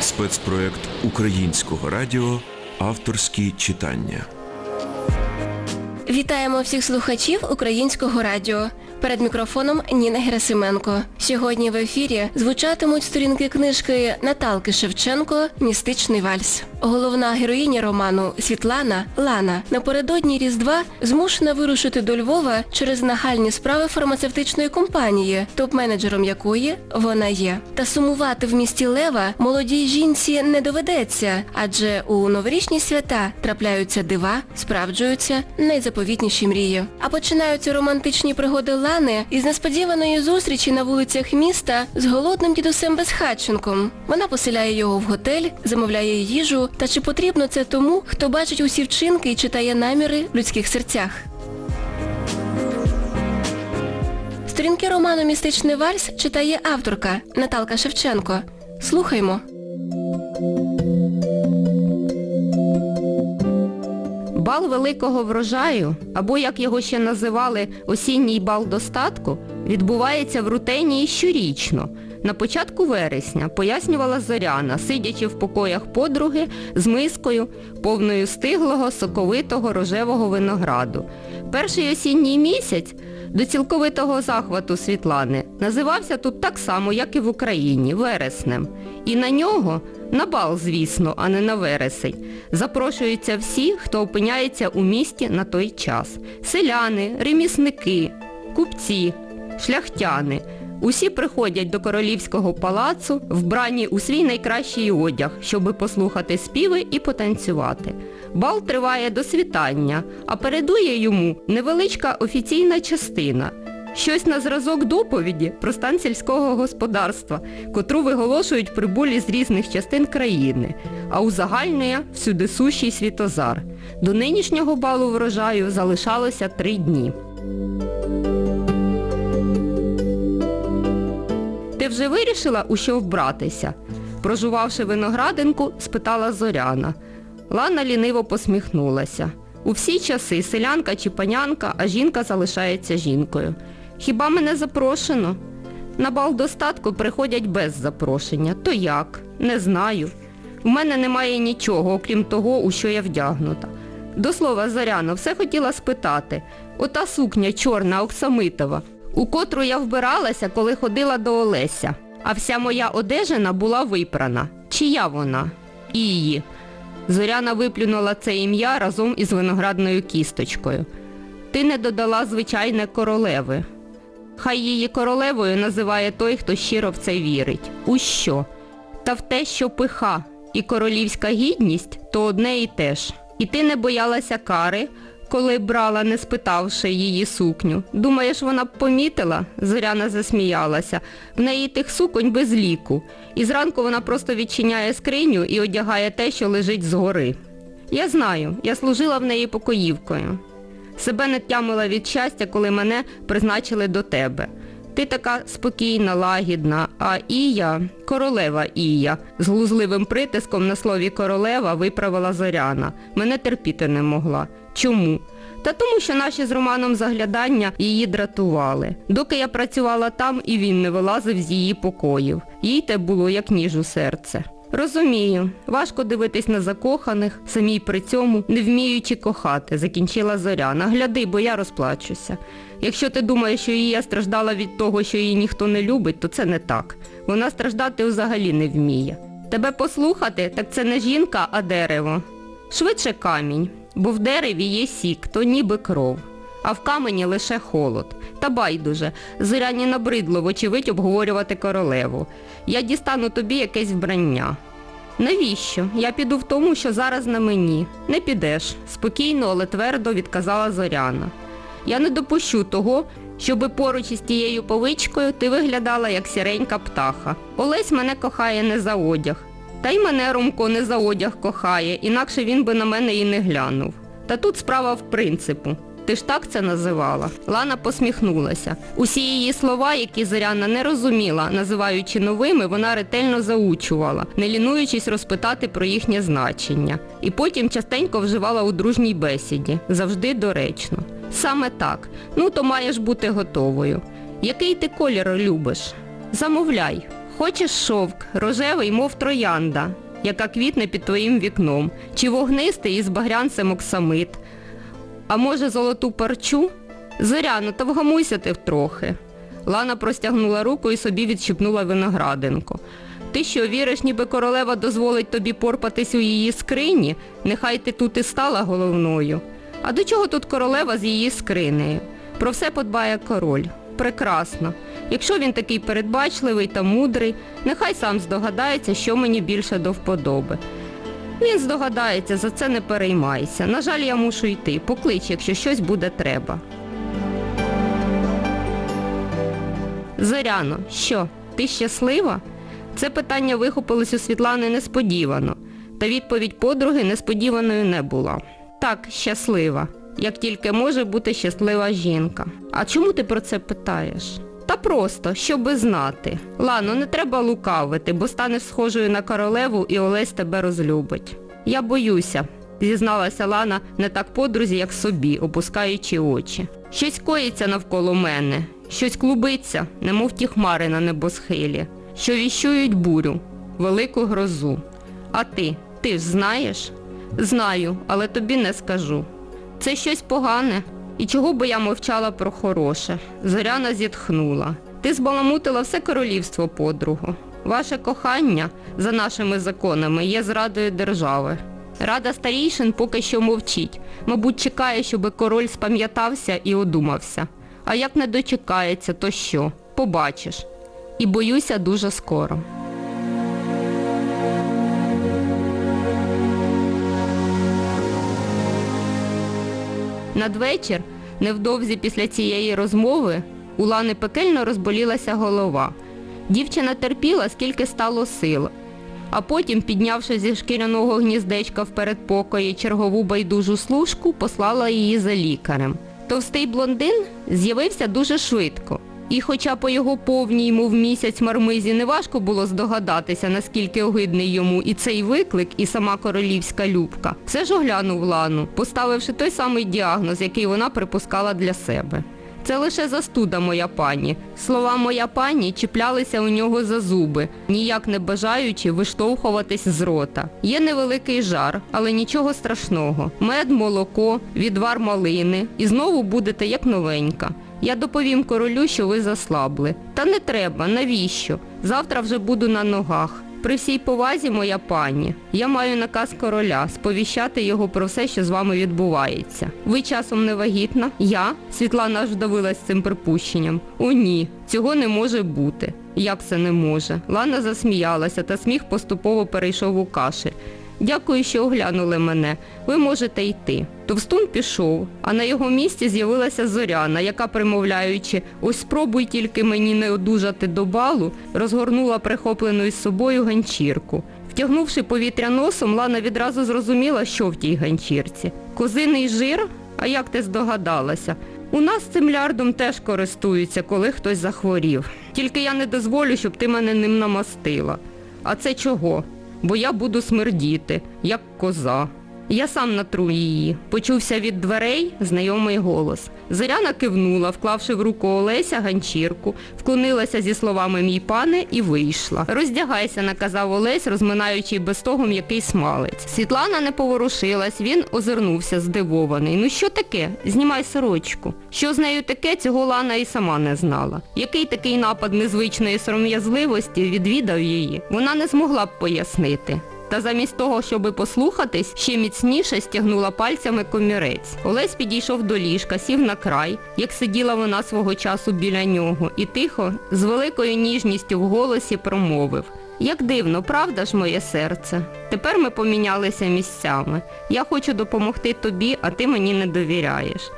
Спецпроект українського радіо Авторські читання. Вітаємо всіх слухачів українського радіо. Перед мікрофоном Ніна Герасименко. Сьогодні в ефірі звучатимуть сторінки книжки Наталки Шевченко Містичний вальс. Головна героїня роману Світлана Лана напередодні Різдва змушена вирушити до Львова через нагальні справи фармацевтичної компанії, топ-менеджером якої вона є. Та сумувати в місті Лева молодій жінці не доведеться, адже у новорічні свята трапляються дива, справджуються найзаповітніші мрії. А починаються романтичні пригоди Лани із несподіваної зустрічі на вулицях міста з голодним дідусем Безхатченком. Вона поселяє його в готель, замовляє їжу, та чи потрібно це тому, хто бачить усі вчинки і читає наміри в людських серцях. Сторінки роману Містичний вальс читає авторка Наталка Шевченко. Слухаймо. Бал великого врожаю, або як його ще називали осінній бал достатку, відбувається в рутенії щорічно. На початку вересня, пояснювала Зоряна, сидячи в покоях подруги з мискою, повною стиглого, соковитого рожевого винограду. Перший осінній місяць до цілковитого захвату Світлани називався тут так само, як і в Україні, вереснем. І на нього, на бал, звісно, а не на вересень, запрошуються всі, хто опиняється у місті на той час. Селяни, ремісники, купці, шляхтяни. Усі приходять до королівського палацу, вбрані у свій найкращий одяг, щоби послухати співи і потанцювати. Бал триває до світання, а передує йому невеличка офіційна частина. Щось на зразок доповіді про стан сільського господарства, котру виголошують прибулі з різних частин країни, а узагальнює всюдисущий світозар. До нинішнього балу врожаю залишалося три дні. Вже вирішила, у що вбратися? Прожувавши виноградинку, спитала Зоряна. Лана ліниво посміхнулася. У всі часи селянка чи панянка, а жінка залишається жінкою. Хіба мене запрошено? На бал достатку приходять без запрошення. То як? Не знаю. У мене немає нічого, окрім того, у що я вдягнута. До слова, Зоряно, все хотіла спитати. Ота сукня чорна, оксамитова, у котру я вбиралася, коли ходила до Олеся. А вся моя одежина була випрана. Чия вона? І Її. Зоряна виплюнула це ім'я разом із виноградною кісточкою. Ти не додала звичайне королеви. Хай її королевою називає той, хто щиро в це вірить. У що? Та в те, що пиха і королівська гідність то одне і те ж. І ти не боялася кари, коли брала, не спитавши її сукню. Думаєш, вона б помітила? Зоряна засміялася. В неї тих суконь без ліку. І зранку вона просто відчиняє скриню і одягає те, що лежить згори. Я знаю, я служила в неї покоївкою. Себе не тямила від щастя, коли мене призначили до тебе. Ти така спокійна, лагідна, а Ія, королева Ія, з глузливим притиском на слові королева виправила Зоряна. Мене терпіти не могла. Чому? Та тому, що наші з Романом заглядання її дратували. Доки я працювала там, і він не вилазив з її покоїв. Їй те було, як ніж у серце. Розумію, важко дивитись на закоханих, самій при цьому, не вміючи кохати, закінчила Зоряна. Гляди, бо я розплачуся. Якщо ти думаєш, що її страждала від того, що її ніхто не любить, то це не так. Вона страждати взагалі не вміє. Тебе послухати, так це не жінка, а дерево. Швидше камінь, бо в дереві є сік, то ніби кров. А в камені лише холод. Та байдуже, зоряні набридло, вочевидь, обговорювати королеву. Я дістану тобі якесь вбрання. Навіщо? Я піду в тому, що зараз на мені. Не підеш, спокійно, але твердо відказала Зоряна. Я не допущу того, щоби поруч із тією повичкою ти виглядала як сіренька птаха. Олесь мене кохає не за одяг. Та й мене Ромко не за одяг кохає, інакше він би на мене і не глянув. Та тут справа в принципу. Ти ж так це називала? Лана посміхнулася. Усі її слова, які Зоряна не розуміла, називаючи новими, вона ретельно заучувала, не лінуючись розпитати про їхнє значення. І потім частенько вживала у дружній бесіді, завжди доречно. Саме так. Ну, то маєш бути готовою. Який ти колір любиш? Замовляй. Хочеш шовк, рожевий, мов троянда, яка квітне під твоїм вікном, чи вогнистий із багрянцем оксамит. А може золоту парчу? Зоряно, та вгамуйся ти втрохи. Лана простягнула руку і собі відщипнула виноградинку. Ти що, віриш, ніби королева дозволить тобі порпатись у її скрині? Нехай ти тут і стала головною. А до чого тут королева з її скринею? Про все подбає король. Прекрасно. Якщо він такий передбачливий та мудрий, нехай сам здогадається, що мені більше до вподоби. Він здогадається, за це не переймайся. На жаль, я мушу йти. Поклич, якщо щось буде треба. Зоряно, що, ти щаслива? Це питання вихопилось у Світлани несподівано, та відповідь подруги несподіваною не була. Так, щаслива, як тільки може бути щаслива жінка. А чому ти про це питаєш? Та просто, щоби знати. Лано, не треба лукавити, бо станеш схожою на королеву і Олесь тебе розлюбить. Я боюся, зізналася Лана не так подрузі, як собі, опускаючи очі. Щось коїться навколо мене, щось клубиться, немов ті хмари на небосхилі, що віщують бурю, велику грозу. А ти, ти ж знаєш? Знаю, але тобі не скажу. Це щось погане. І чого би я мовчала про хороше? Зоряна зітхнула. Ти збаламутила все королівство, подругу. Ваше кохання, за нашими законами, є зрадою держави. Рада старійшин поки що мовчить. Мабуть, чекає, щоби король спам'ятався і одумався. А як не дочекається, то що? Побачиш. І боюся дуже скоро. Надвечір, невдовзі після цієї розмови, у Лани пекельно розболілася голова. Дівчина терпіла, скільки стало сил. А потім, піднявши зі шкіряного гніздечка в передпокої чергову байдужу служку, послала її за лікарем. Товстий блондин з'явився дуже швидко. І хоча по його повній, мов місяць мармизі, неважко було здогадатися, наскільки огидний йому і цей виклик, і сама королівська любка, все ж оглянув Лану, поставивши той самий діагноз, який вона припускала для себе. Це лише застуда, моя пані. Слова моя пані чіплялися у нього за зуби, ніяк не бажаючи виштовхуватись з рота. Є невеликий жар, але нічого страшного. Мед, молоко, відвар малини. І знову будете як новенька. Я доповім королю, що ви заслабли. Та не треба, навіщо? Завтра вже буду на ногах. При всій повазі, моя пані, я маю наказ короля сповіщати його про все, що з вами відбувається. Ви часом не вагітна? Я? Світлана аж вдавилась цим припущенням. О ні, цього не може бути. Як це не може? Лана засміялася, та сміх поступово перейшов у кашель. Дякую, що оглянули мене. Ви можете йти. Товстун пішов, а на його місці з'явилася Зоряна, яка, примовляючи, ось спробуй тільки мені не одужати до балу, розгорнула прихоплену із собою ганчірку. Втягнувши повітря носом, Лана відразу зрозуміла, що в тій ганчірці. Козиний жир? А як ти здогадалася? У нас цим лярдом теж користуються, коли хтось захворів. Тільки я не дозволю, щоб ти мене ним намастила. А це чого? бо я буду смердіти, як коза. Я сам натру її. Почувся від дверей знайомий голос. Зоряна кивнула, вклавши в руку Олеся ганчірку, вклонилася зі словами мій пане і вийшла. Роздягайся, наказав Олесь, розминаючи без того м'який смалець. Світлана не поворушилась, він озирнувся здивований. Ну що таке? Знімай сорочку. Що з нею таке, цього Лана і сама не знала. Який такий напад незвичної сором'язливості відвідав її, вона не змогла б пояснити. Та замість того, щоби послухатись, ще міцніше стягнула пальцями комірець. Олесь підійшов до ліжка, сів на край, як сиділа вона свого часу біля нього, і тихо, з великою ніжністю в голосі промовив. Як дивно, правда ж, моє серце? Тепер ми помінялися місцями. Я хочу допомогти тобі, а ти мені не довіряєш.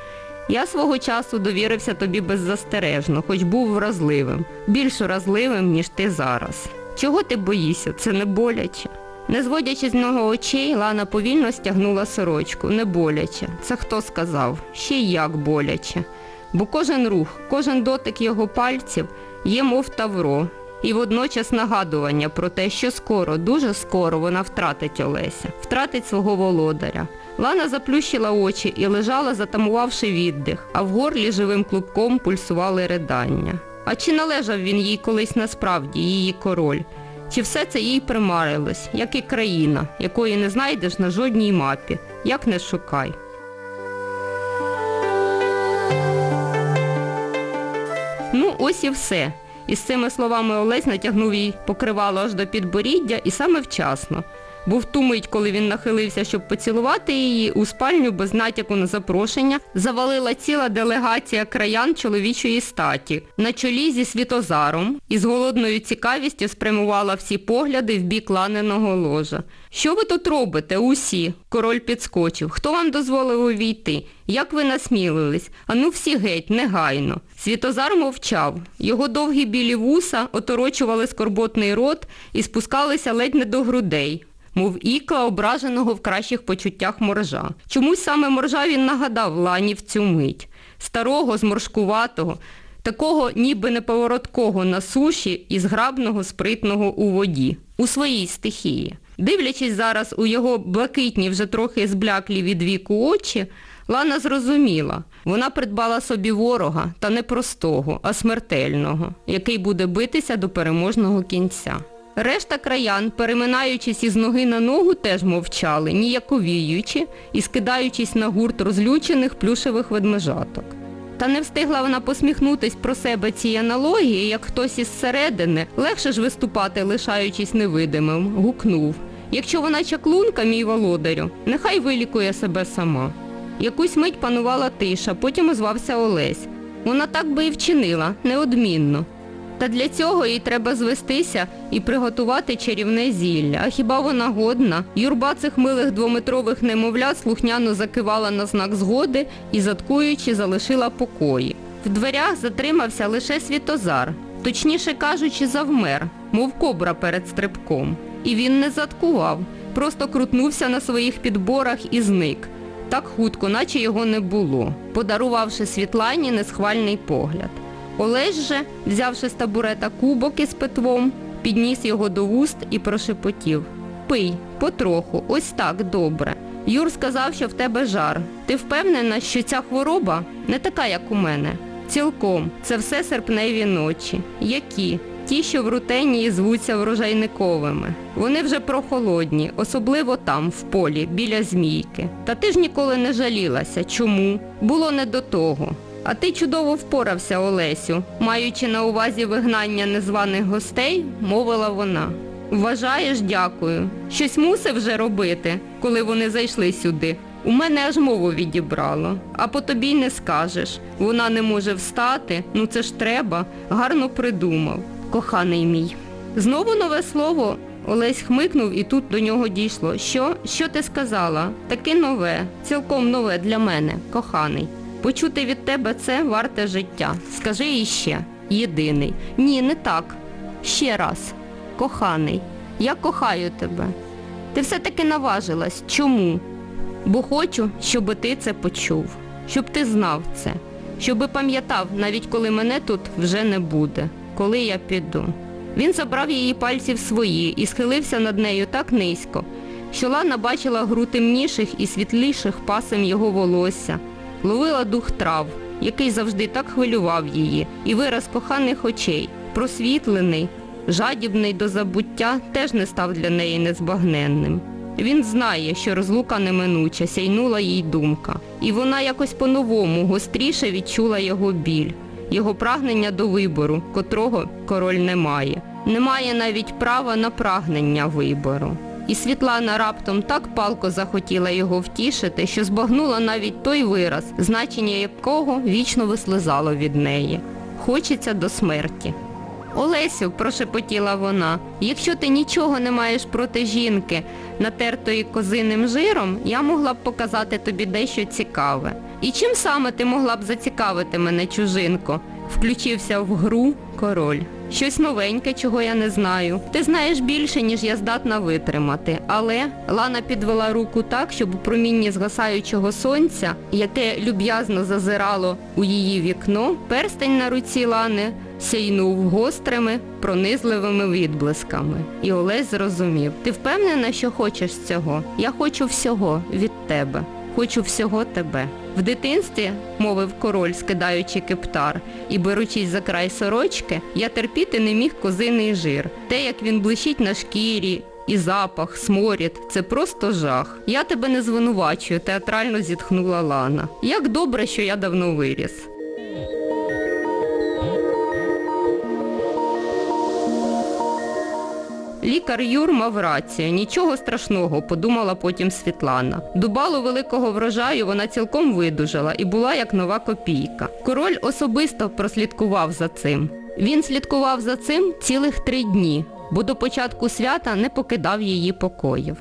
Я свого часу довірився тобі беззастережно, хоч був вразливим, більш вразливим, ніж ти зараз. Чого ти боїшся? Це не боляче. Не зводячи з нього очей, Лана повільно стягнула сорочку. Не боляче. Це хто сказав? Ще й як боляче. Бо кожен рух, кожен дотик його пальців є мов тавро. І водночас нагадування про те, що скоро, дуже скоро вона втратить Олеся, втратить свого володаря. Лана заплющила очі і лежала, затамувавши віддих, а в горлі живим клубком пульсували ридання. А чи належав він їй колись насправді, її король? Чи все це їй примарилось, як і країна, якої не знайдеш на жодній мапі, як не шукай. Ну, ось і все. Із цими словами Олесь натягнув їй покривало аж до підборіддя і саме вчасно. Бо в ту мить, коли він нахилився, щоб поцілувати її, у спальню без натяку на запрошення завалила ціла делегація краян чоловічої статі на чолі зі Світозаром і з голодною цікавістю спрямувала всі погляди в бік ланеного ложа. Що ви тут робите, усі? Король підскочив. Хто вам дозволив увійти? Як ви насмілились? Ану всі геть, негайно. Світозар мовчав. Його довгі білі вуса оторочували скорботний рот і спускалися ледь не до грудей мов ікла ображеного в кращих почуттях моржа. Чомусь саме моржа він нагадав Лані в цю мить. Старого, зморшкуватого, такого ніби неповороткого на суші і зграбного, спритного у воді, у своїй стихії. Дивлячись зараз у його блакитні, вже трохи збляклі від віку очі, Лана зрозуміла, вона придбала собі ворога, та не простого, а смертельного, який буде битися до переможного кінця. Решта краян, переминаючись із ноги на ногу, теж мовчали, ніяковіючи і скидаючись на гурт розлючених плюшевих ведмежаток. Та не встигла вона посміхнутись про себе цій аналогії, як хтось із середини, легше ж виступати, лишаючись невидимим, гукнув. Якщо вона чаклунка, мій володарю, нехай вилікує себе сама. Якусь мить панувала тиша, потім озвався Олесь. Вона так би і вчинила, неодмінно. Та для цього їй треба звестися і приготувати чарівне зілля. А хіба вона годна? Юрба цих милих двометрових немовлят слухняно закивала на знак згоди і, заткуючи, залишила покої. В дверях затримався лише Світозар, точніше кажучи, завмер, мов кобра перед стрибком. І він не заткував, просто крутнувся на своїх підборах і зник. Так хутко, наче його не було, подарувавши Світлані несхвальний погляд. Олесь же, взявши з табурета кубок із питвом, підніс його до вуст і прошепотів. Пий, потроху, ось так добре. Юр сказав, що в тебе жар. Ти впевнена, що ця хвороба не така, як у мене? Цілком. Це все серпневі ночі. Які? Ті, що в рутені звуться врожайниковими. Вони вже прохолодні, особливо там, в полі, біля змійки. Та ти ж ніколи не жалілася. Чому? Було не до того. А ти чудово впорався, Олесю, маючи на увазі вигнання незваних гостей, мовила вона. Вважаєш, дякую. Щось мусив вже робити, коли вони зайшли сюди. У мене аж мову відібрало. А по тобі й не скажеш. Вона не може встати, ну це ж треба. Гарно придумав, коханий мій. Знову нове слово. Олесь хмикнув і тут до нього дійшло. Що? Що ти сказала? Таке нове, цілком нове для мене, коханий. Почути від тебе це варте життя. Скажи іще. Єдиний. Ні, не так. Ще раз. Коханий. Я кохаю тебе. Ти все-таки наважилась. Чому? Бо хочу, щоб ти це почув. Щоб ти знав це. Щоби пам'ятав, навіть коли мене тут вже не буде. Коли я піду. Він забрав її пальці в свої і схилився над нею так низько, що Лана бачила гру темніших і світліших пасем його волосся, ловила дух трав, який завжди так хвилював її, і вираз коханих очей, просвітлений, жадібний до забуття, теж не став для неї незбагненним. Він знає, що розлука неминуча, сяйнула їй думка. І вона якось по-новому, гостріше відчула його біль, його прагнення до вибору, котрого король не має. Немає навіть права на прагнення вибору. І Світлана раптом так палко захотіла його втішити, що збагнула навіть той вираз, значення якого вічно вислизало від неї. Хочеться до смерті. Олесю, прошепотіла вона, якщо ти нічого не маєш проти жінки, натертої козиним жиром, я могла б показати тобі дещо цікаве. І чим саме ти могла б зацікавити мене, чужинко? Включився в гру король. Щось новеньке, чого я не знаю. Ти знаєш більше, ніж я здатна витримати. Але Лана підвела руку так, щоб у промінні згасаючого сонця, яке люб'язно зазирало у її вікно, перстень на руці Лани сяйнув гострими, пронизливими відблисками. І Олесь зрозумів, ти впевнена, що хочеш цього? Я хочу всього від тебе. хочу всього тебе. В дитинстві, мовив король, скидаючи кептар, і беручись за край сорочки, я терпіти не міг козиний жир. Те, як він блищить на шкірі, і запах, сморід – це просто жах. Я тебе не звинувачую, театрально зітхнула Лана. Як добре, що я давно виріс. Лікар Юр мав рацію, нічого страшного, подумала потім Світлана. Дубалу великого врожаю вона цілком видужала і була як нова копійка. Король особисто прослідкував за цим. Він слідкував за цим цілих три дні, бо до початку свята не покидав її покоїв.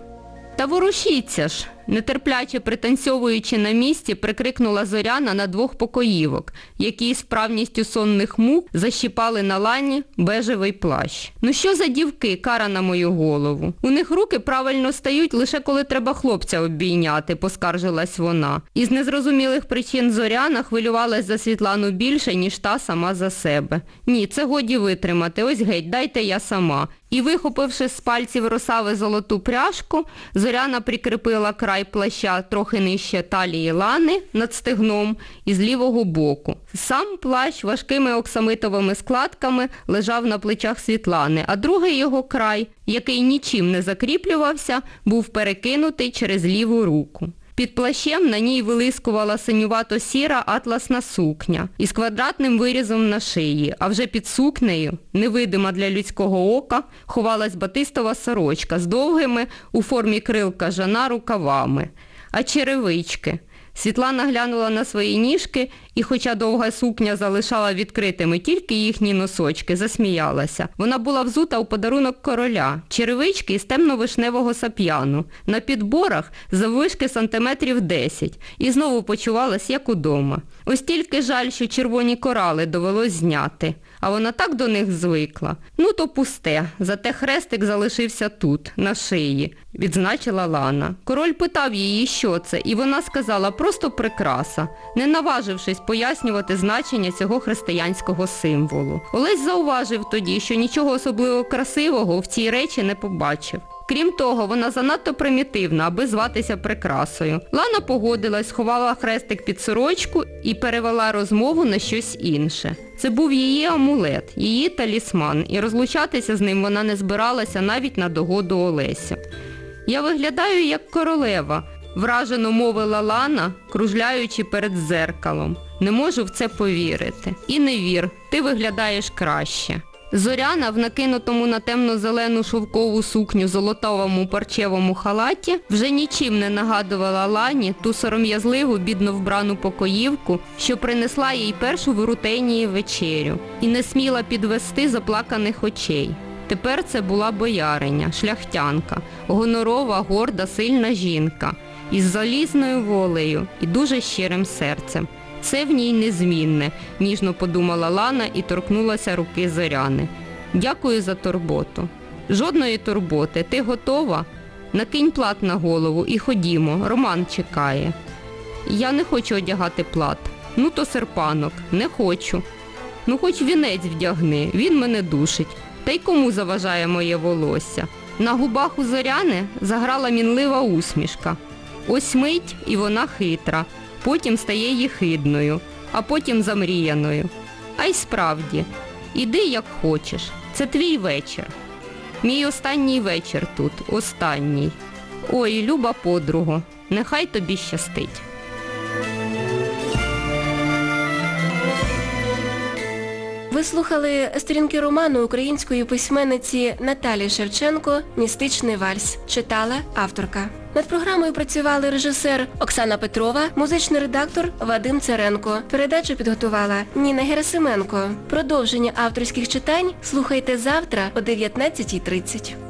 Та ворушіться ж, нетерпляче пританцьовуючи на місці, прикрикнула Зоряна на двох покоївок, які з правністю сонних мук защіпали на лані бежевий плащ. Ну що за дівки, кара на мою голову? У них руки правильно стають лише коли треба хлопця обійняти, поскаржилась вона. Із незрозумілих причин Зоряна хвилювалась за Світлану більше, ніж та сама за себе. Ні, це годі витримати, ось геть, дайте я сама. І вихопивши з пальців росави золоту пряжку, Зоряна прикріпила край плаща трохи нижче талії лани над стегном і з лівого боку. Сам плащ важкими оксамитовими складками лежав на плечах Світлани, а другий його край, який нічим не закріплювався, був перекинутий через ліву руку. Під плащем на ній вилискувала синювато-сіра атласна сукня із квадратним вирізом на шиї, а вже під сукнею, невидима для людського ока, ховалась батистова сорочка з довгими у формі крил кажана рукавами. А черевички. Світлана глянула на свої ніжки і, хоча довга сукня залишала відкритими тільки їхні носочки, засміялася. Вона була взута у подарунок короля, черевички із темно-вишневого сап'яну, на підборах заввишки сантиметрів 10 і знову почувалась, як удома. Ось тільки жаль, що червоні корали довелось зняти. А вона так до них звикла. Ну то пусте, зате хрестик залишився тут, на шиї, відзначила Лана. Король питав її, що це, і вона сказала просто прикраса, не наважившись пояснювати значення цього християнського символу. Олесь зауважив тоді, що нічого особливо красивого в цій речі не побачив. Крім того, вона занадто примітивна, аби зватися прикрасою. Лана погодилась, сховала хрестик під сорочку і перевела розмову на щось інше. Це був її амулет, її талісман, і розлучатися з ним вона не збиралася навіть на догоду Олесю. Я виглядаю як королева, вражено мовила Лана, кружляючи перед зеркалом. Не можу в це повірити. І не вір, ти виглядаєш краще. Зоряна в накинутому на темно-зелену шовкову сукню золотовому парчевому халаті вже нічим не нагадувала Лані ту сором'язливу бідно вбрану покоївку, що принесла їй першу в рутенії вечерю і не сміла підвести заплаканих очей. Тепер це була бояриня, шляхтянка, гонорова, горда, сильна жінка із залізною волею і дуже щирим серцем. Це в ній незмінне, ніжно подумала Лана і торкнулася руки Зоряни. Дякую за турботу. Жодної турботи. Ти готова? Накинь плат на голову і ходімо, Роман чекає. Я не хочу одягати плат. Ну то серпанок, не хочу. Ну хоч вінець вдягни, він мене душить. Та й кому заважає моє волосся? На губах у зоряни заграла мінлива усмішка. Ось мить і вона хитра, потім стає їхидною, а потім замріяною. А й справді, іди як хочеш, це твій вечір. Мій останній вечір тут, останній. Ой, люба подруго, нехай тобі щастить. Ви слухали сторінки роману української письменниці Наталі Шевченко «Містичний вальс». Читала авторка. Над програмою працювали режисер Оксана Петрова, музичний редактор Вадим Царенко. Передачу підготувала Ніна Герасименко. Продовження авторських читань слухайте завтра о 19.30.